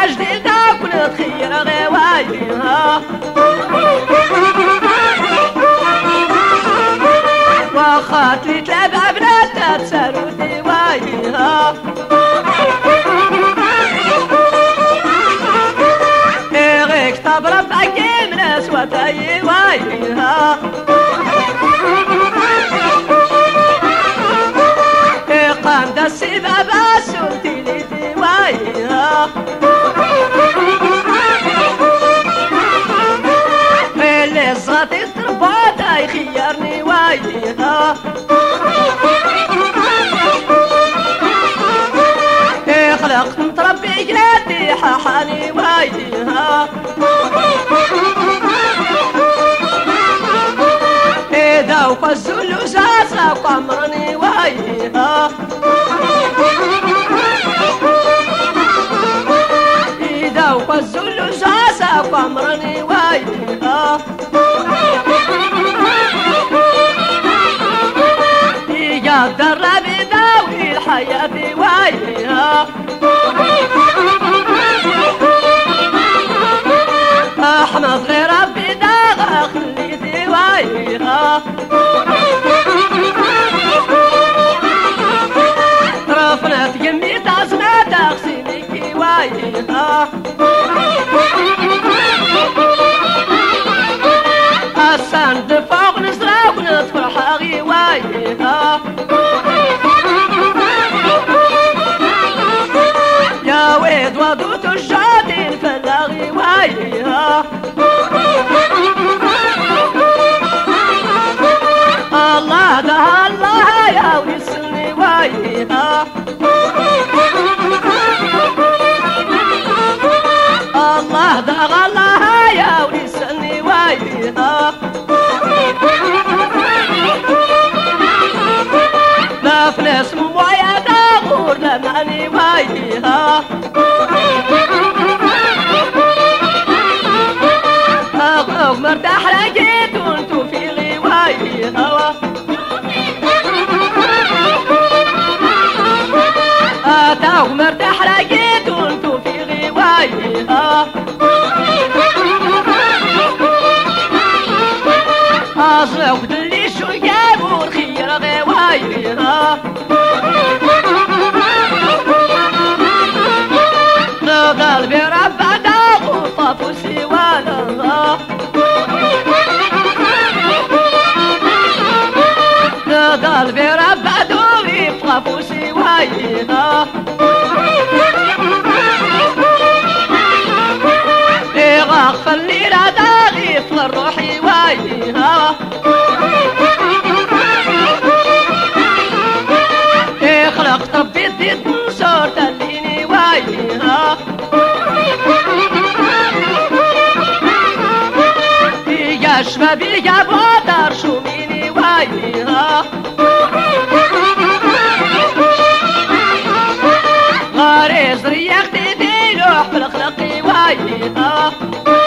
قامت الجديدة كنت خير غوايها واخات لي تلعب بنات تسالو ديوايها غيك تبرب عكيم ناس وتاي وايها قام دسي بابا سلتي لي ديوايها اللي خلقت متربي جلاتي ححاني وايها إذا وفزوا اللزازة قمرني وايها إذا وفزوا اللزازة قمرني يقدر بداوي الحياة وايها أحمد غير ربي داغا خلي ديوايها رفنا تقمي تازنا تغسيني كيوايها السند مرتاح لقيت وأنتو في غوايها أصلك دلي شو جابوا خير غوايها سوايها غاغفل لي لا داغي فل روحي وايها خلقت ربي ضد نصور تليني وايها يا شبابي يا بودر شو ميني وايها Krishna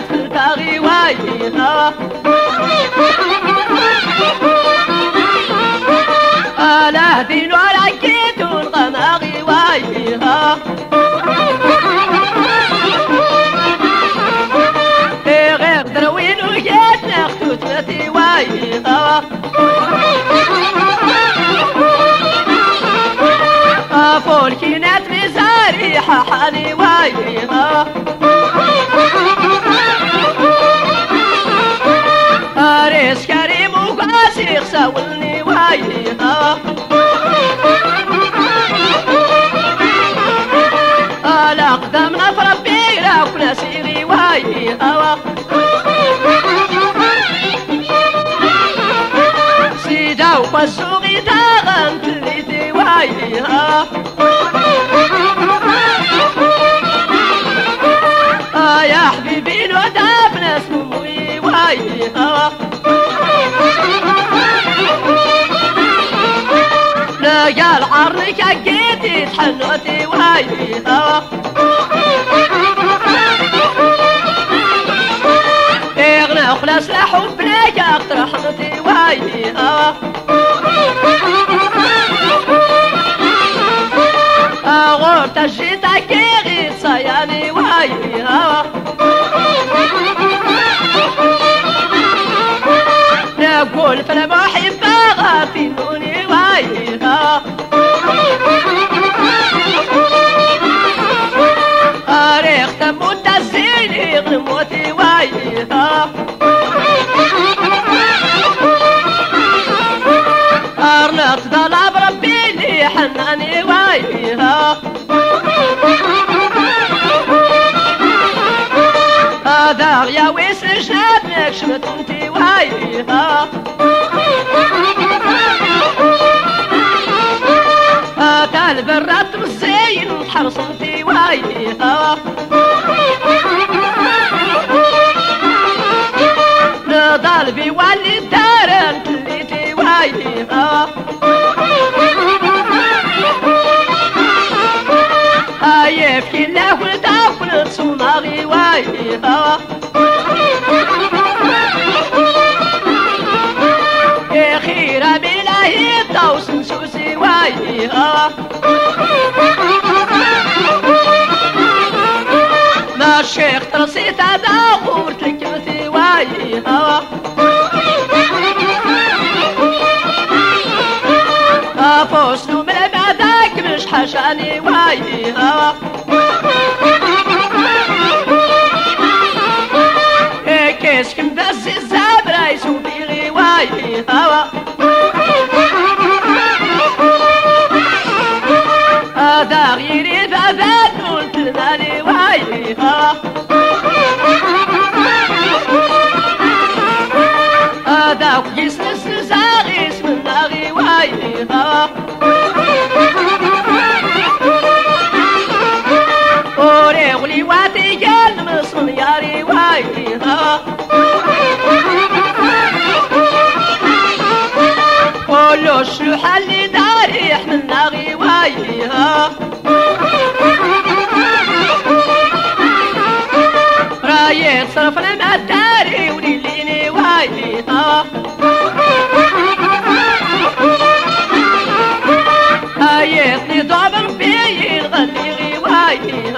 تلتغي وايلا ألا دين ولا كيت الغناغي وايلا غير دروين وجيت ناخدو ثلاثي وايلا فولكينات مزاري حالي وايلا وقاسي خساولني أكيد تحنوتي وايها إغنى وخلاص لحبنا أقترح حمتي وايها غورت الشتا كيغي صياني وايها نقول في المحبة غافلوني وايها أريخ هذا يا ويس جنابك شمت انتي وايها هذا البرات مزين حرص وايها نضال بيولي الدار انت اللي توايها هاي في الله وداخل تصنعي وايها وايها ما الشيخ ترصيت لك مثي وايها افوس من بعدك مش حشاني وايها غيري بابات قلت لمالي وايها هذا كيس نسزاغي اسم ناغي وايها وري غلي واتي قال مصن ياري وايها قولو شنو حلي داري إحنا ناغي وايها فلم أستاري وليليني وايدي طاح أيه خدي ضعبن الغدي غي وايدي